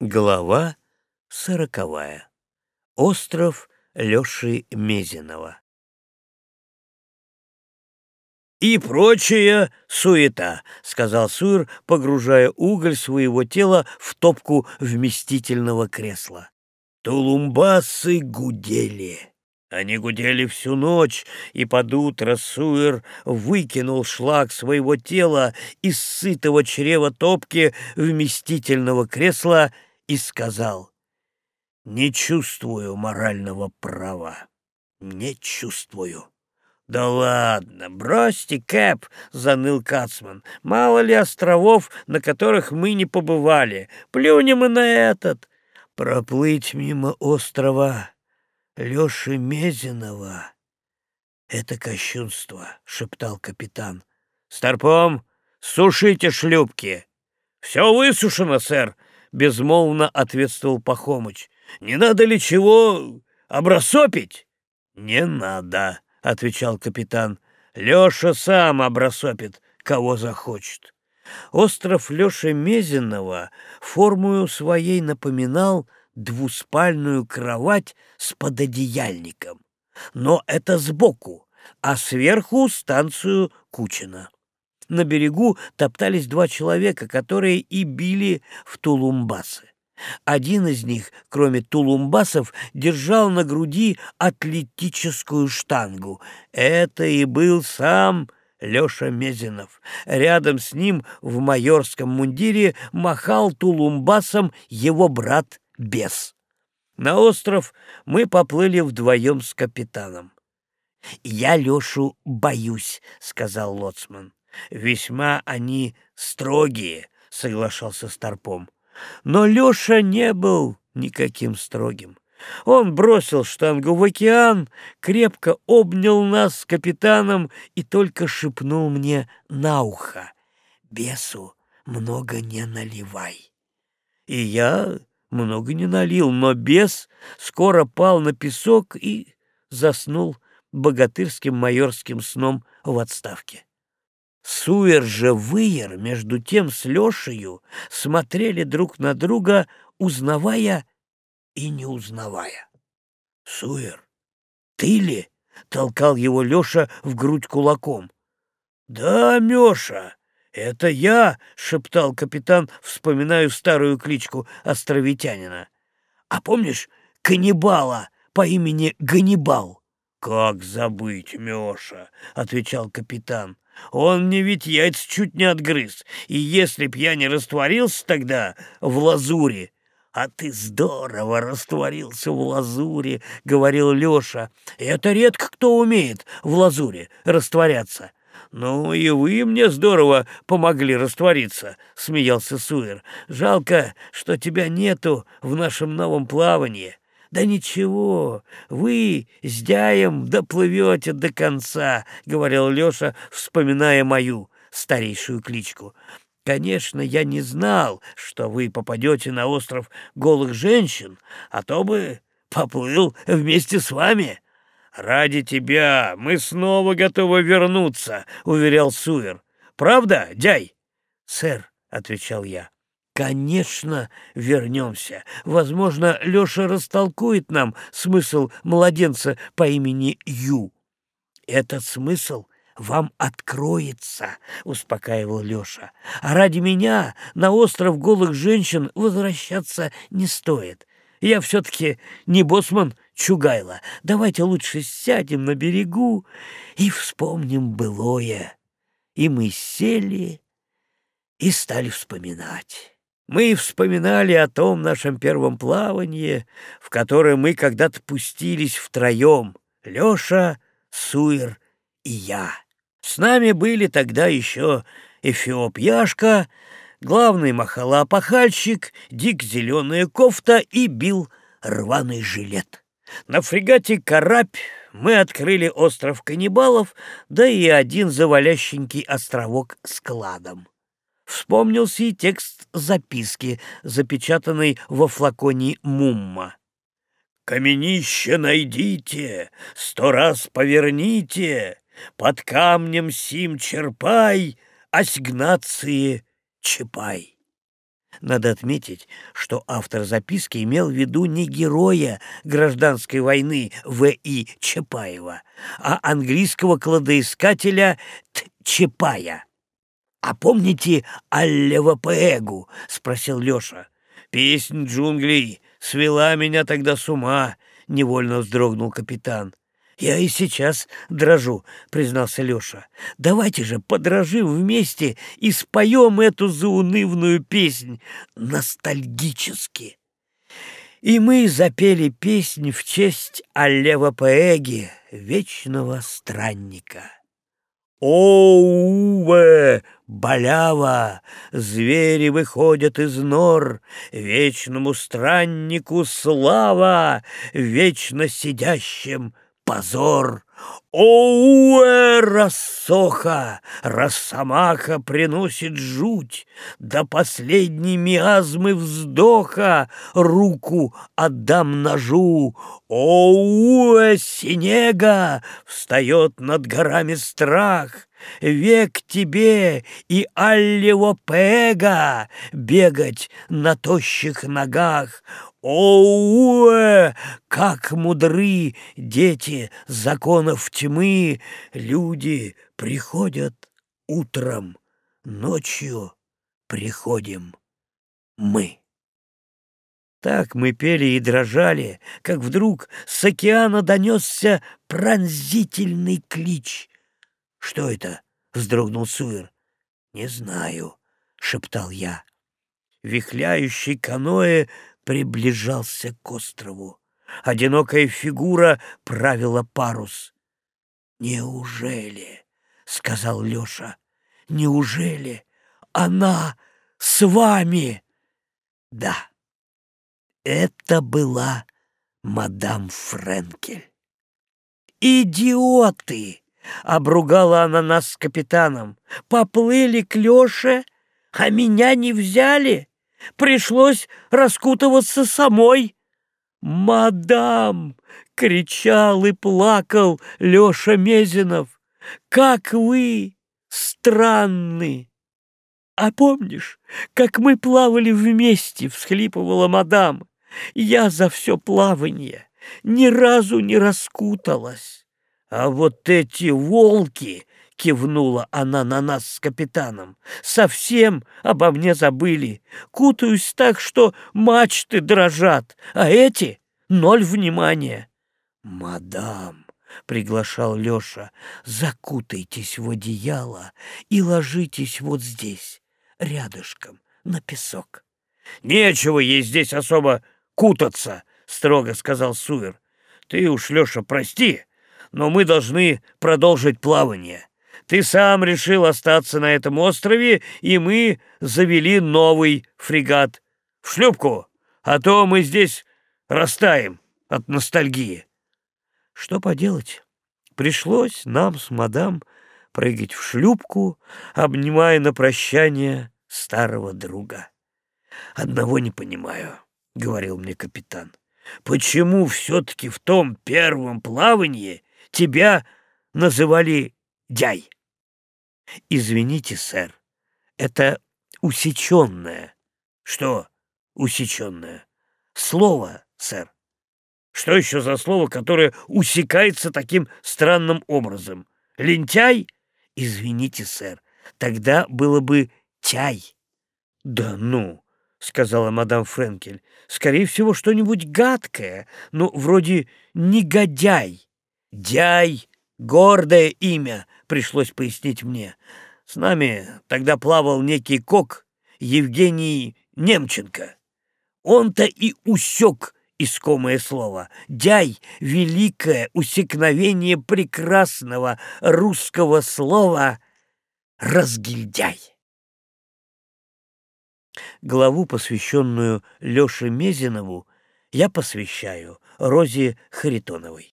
Глава сороковая. Остров Лёши Мезенова. «И прочая суета», — сказал Суир, погружая уголь своего тела в топку вместительного кресла. Тулумбасы гудели. Они гудели всю ночь, и под утро Суэр выкинул шлак своего тела из сытого чрева топки вместительного кресла и сказал, «Не чувствую морального права, не чувствую». «Да ладно, бросьте, Кэп!» — заныл Кацман. «Мало ли островов, на которых мы не побывали. Плюнем и на этот. Проплыть мимо острова Лёши Мезенова — это кощунство», — шептал капитан. «Старпом, сушите шлюпки!» «Все высушено, сэр!» — безмолвно ответствовал Пахомыч. «Не надо ли чего обрасопить?» «Не надо», — отвечал капитан. «Леша сам обрасопит, кого захочет». Остров Леши Мезенова формою своей напоминал двуспальную кровать с пододеяльником. Но это сбоку, а сверху станцию Кучина на берегу топтались два человека, которые и били в тулумбасы. Один из них, кроме тулумбасов, держал на груди атлетическую штангу. Это и был сам Леша Мезенов. Рядом с ним в майорском мундире махал тулумбасом его брат Бес. На остров мы поплыли вдвоем с капитаном. «Я Лешу боюсь», — сказал лоцман. Весьма они строгие, соглашался Старпом. Но Леша не был никаким строгим. Он бросил штангу в океан, крепко обнял нас с капитаном и только шепнул мне на ухо. «Бесу много не наливай». И я много не налил, но бес скоро пал на песок и заснул богатырским майорским сном в отставке. Суер же Выер между тем с Лешею смотрели друг на друга, узнавая и не узнавая. «Суер, ты ли?» — толкал его Леша в грудь кулаком. «Да, Меша, это я!» — шептал капитан, вспоминая старую кличку островитянина. «А помнишь каннибала по имени Ганнибал?» «Как забыть, Меша?» — отвечал капитан. Он мне ведь яйца чуть не отгрыз, и если б я не растворился тогда в лазуре, «А ты здорово растворился в лазуре», — говорил Леша. «Это редко кто умеет в лазуре растворяться». «Ну и вы мне здорово помогли раствориться», — смеялся Суэр. «Жалко, что тебя нету в нашем новом плавании. «Да ничего, вы с Дяем доплывете до конца», — говорил Леша, вспоминая мою старейшую кличку. «Конечно, я не знал, что вы попадете на остров голых женщин, а то бы поплыл вместе с вами». «Ради тебя мы снова готовы вернуться», — уверял Суэр. «Правда, дяй?» «Сэр», — отвечал я. Конечно, вернемся. Возможно, Леша растолкует нам смысл младенца по имени Ю. Этот смысл вам откроется, успокаивал Леша. А ради меня на остров голых женщин возвращаться не стоит. Я все-таки не босман Чугайла. Давайте лучше сядем на берегу и вспомним былое. И мы сели и стали вспоминать. Мы вспоминали о том нашем первом плавании, в которое мы когда-то пустились втроем — Леша, Суир и я. С нами были тогда еще Эфиоп Яшка, главный махала-пахальщик, Дик Зеленая кофта и Бил рваный жилет. На фрегате «Карабь» мы открыли остров каннибалов, да и один завалященький островок с кладом. Вспомнился и текст записки, запечатанной во флаконе мумма. «Каменище найдите, сто раз поверните, под камнем сим черпай, ассигнации чипай». Надо отметить, что автор записки имел в виду не героя гражданской войны В.И. Чапаева, а английского кладоискателя Т. Чапая. «А помните Аллева Пээгу?» — спросил Леша. «Песнь джунглей свела меня тогда с ума», — невольно вздрогнул капитан. «Я и сейчас дрожу», — признался Леша. «Давайте же подрожим вместе и споем эту заунывную песнь ностальгически». И мы запели песнь в честь Аллева Паэги, вечного странника. Оуве, болява, звери выходят из нор, Вечному страннику слава, вечно сидящим позор. Оуэ, рассоха, росомаха приносит жуть, До последней миазмы вздоха руку отдам ножу. Оуэ, синега, встает над горами страх, Век тебе и Аллево Пега бегать на тощих ногах. Оуэ, как мудры дети законов тьмы, люди приходят утром, ночью приходим мы. Так мы пели и дрожали, как вдруг с океана донесся пронзительный клич. «Что это?» — вздрогнул Суир. «Не знаю», — шептал я. Вихляющий каноэ приближался к острову. Одинокая фигура правила парус. «Неужели?» — сказал Леша. «Неужели она с вами?» «Да, это была мадам Френкель». «Идиоты!» — обругала она нас с капитаном. «Поплыли к Леше, а меня не взяли?» Пришлось раскутываться самой. «Мадам!» — кричал и плакал Леша Мезинов. «Как вы странны!» «А помнишь, как мы плавали вместе?» — всхлипывала мадам. «Я за все плавание ни разу не раскуталась. А вот эти волки кивнула она на нас с капитаном. Совсем обо мне забыли. Кутаюсь так, что мачты дрожат, а эти — ноль внимания. «Мадам», — приглашал Леша, — «закутайтесь в одеяло и ложитесь вот здесь, рядышком, на песок». «Нечего ей здесь особо кутаться», — строго сказал Суэр. «Ты уж, Леша, прости, но мы должны продолжить плавание. Ты сам решил остаться на этом острове, и мы завели новый фрегат. В шлюпку, а то мы здесь растаем от ностальгии. Что поделать? Пришлось нам с мадам прыгать в шлюпку, обнимая на прощание старого друга. «Одного не понимаю», — говорил мне капитан. «Почему все-таки в том первом плавании тебя называли дяй?» Извините, сэр, это усеченное. Что усеченное? Слово, сэр. Что еще за слово, которое усекается таким странным образом? Лентяй? Извините, сэр, тогда было бы тяй. Да ну, сказала мадам Френкель, скорее всего, что-нибудь гадкое, ну, вроде негодяй. Дяй — гордое имя, пришлось пояснить мне. С нами тогда плавал некий кок Евгений Немченко. Он-то и усек искомое слово. Дяй — великое усекновение прекрасного русского слова «разгильдяй». Главу, посвященную Леше Мезинову, я посвящаю Розе Харитоновой.